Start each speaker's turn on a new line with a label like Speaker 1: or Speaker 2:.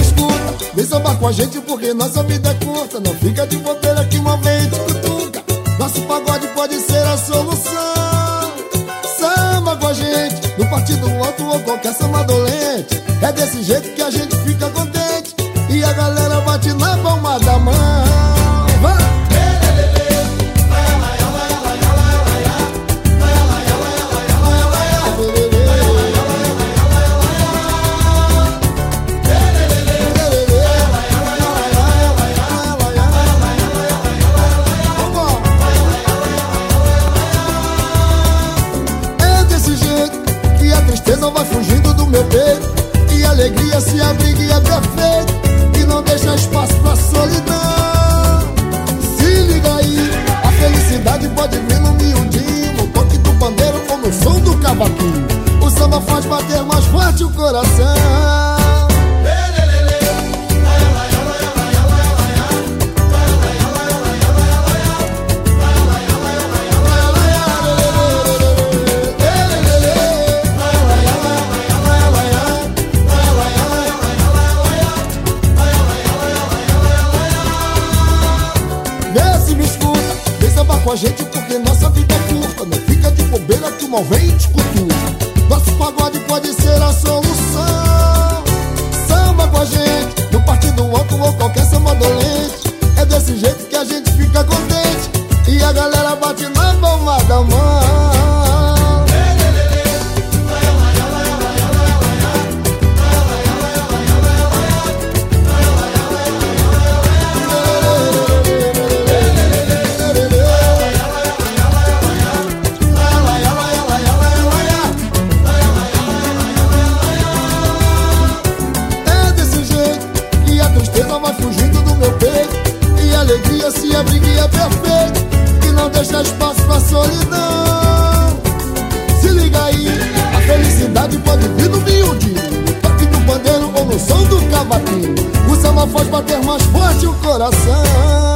Speaker 1: escuta. Vem sambar com a gente porque nossa vida é curta. Não fica de bobeira que uma vez te cutuca. Nosso pagode pode ser a solução. Samba com a gente. No partido alto ou qualquer samba dolente. É desse jeito que a gente fica contente. E a galera bate na tristeza vai fugindo do meu peito. E a alegria se abriga e é perfeito. E não deixa espaço pra solidão. Se liga aí, a felicidade pode vir no miudinho. No toque do pandeiro ou no som do cavaquinho. O samba faz bater mais forte o coração a gente porque nossa vida é curta Não fica de bobeira que o mal vem te cultua Nosso pagode pode ser a solução. Samba com a gente, no partido alto ou qualquer samba dolente. É desse jeito que a gente fica contente. E a galera bate na é perfeito E não deixa espaço pra solidão. Se liga aí, a felicidade pode vir no miudinho toque do pandeiro ou no som do cavaquinho. O samba faz bater mais forte o coração